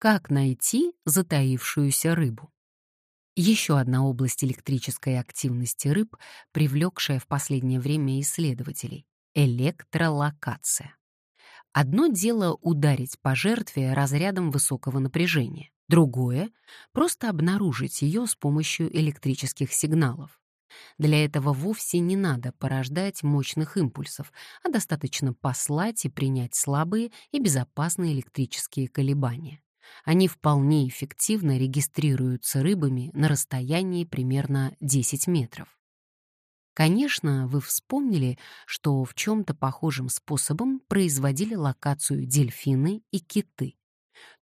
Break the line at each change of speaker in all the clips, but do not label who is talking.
Как найти затаившуюся рыбу? Еще одна область электрической активности рыб, привлекшая в последнее время исследователей — электролокация. Одно дело ударить по жертве разрядом высокого напряжения, другое — просто обнаружить ее с помощью электрических сигналов. Для этого вовсе не надо порождать мощных импульсов, а достаточно послать и принять слабые и безопасные электрические колебания они вполне эффективно регистрируются рыбами на расстоянии примерно 10 метров. Конечно, вы вспомнили, что в чем-то похожим способом производили локацию дельфины и киты.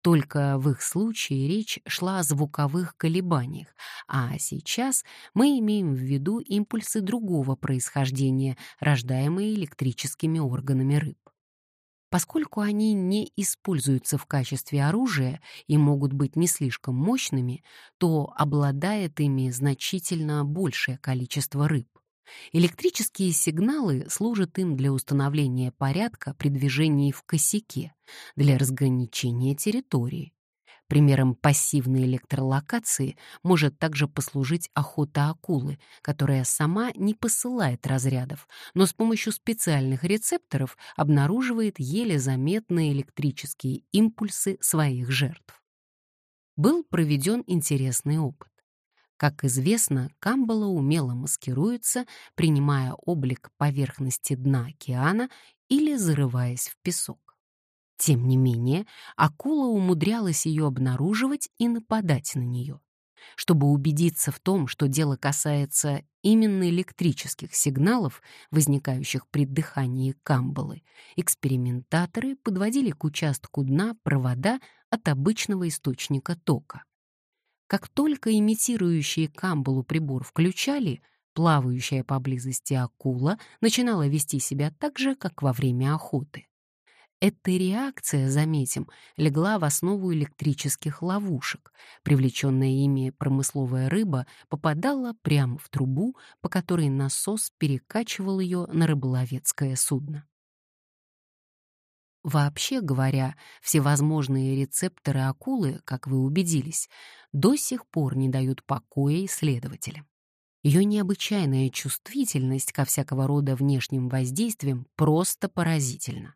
Только в их случае речь шла о звуковых колебаниях, а сейчас мы имеем в виду импульсы другого происхождения, рождаемые электрическими органами рыб. Поскольку они не используются в качестве оружия и могут быть не слишком мощными, то обладает ими значительно большее количество рыб. Электрические сигналы служат им для установления порядка при движении в косяке, для разграничения территории. Примером пассивной электролокации может также послужить охота акулы, которая сама не посылает разрядов, но с помощью специальных рецепторов обнаруживает еле заметные электрические импульсы своих жертв. Был проведен интересный опыт. Как известно, камбала умело маскируется, принимая облик поверхности дна океана или зарываясь в песок. Тем не менее, акула умудрялась ее обнаруживать и нападать на нее. Чтобы убедиться в том, что дело касается именно электрических сигналов, возникающих при дыхании камбалы, экспериментаторы подводили к участку дна провода от обычного источника тока. Как только имитирующие камбалу прибор включали, плавающая поблизости акула начинала вести себя так же, как во время охоты. Эта реакция, заметим, легла в основу электрических ловушек. Привлеченная ими промысловая рыба попадала прямо в трубу, по которой насос перекачивал ее на рыболовецкое судно. Вообще говоря, всевозможные рецепторы акулы, как вы убедились, до сих пор не дают покоя исследователям. Ее необычайная чувствительность ко всякого рода внешним воздействиям просто поразительна.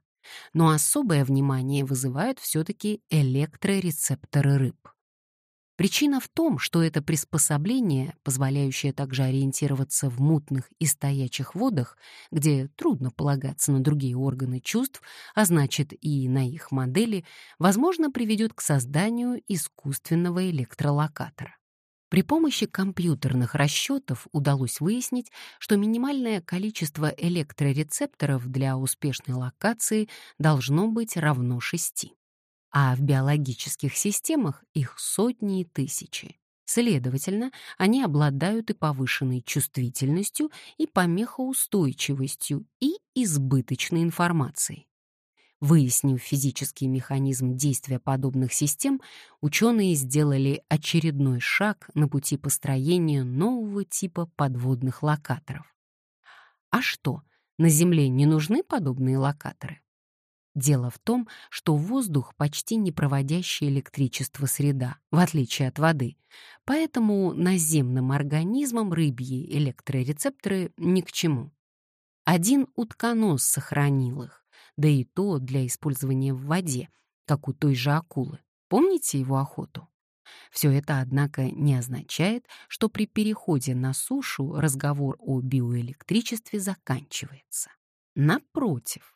Но особое внимание вызывают все-таки электрорецепторы рыб. Причина в том, что это приспособление, позволяющее также ориентироваться в мутных и стоячих водах, где трудно полагаться на другие органы чувств, а значит и на их модели, возможно, приведет к созданию искусственного электролокатора. При помощи компьютерных расчетов удалось выяснить, что минимальное количество электрорецепторов для успешной локации должно быть равно 6. А в биологических системах их сотни и тысячи. Следовательно, они обладают и повышенной чувствительностью, и помехоустойчивостью, и избыточной информацией. Выяснив физический механизм действия подобных систем, ученые сделали очередной шаг на пути построения нового типа подводных локаторов. А что, на Земле не нужны подобные локаторы? Дело в том, что воздух почти не проводящая электричество среда, в отличие от воды, поэтому наземным организмам рыбьи электрорецепторы ни к чему. Один утконос сохранил их да и то для использования в воде, как у той же акулы. Помните его охоту? Все это, однако, не означает, что при переходе на сушу разговор о биоэлектричестве заканчивается. Напротив,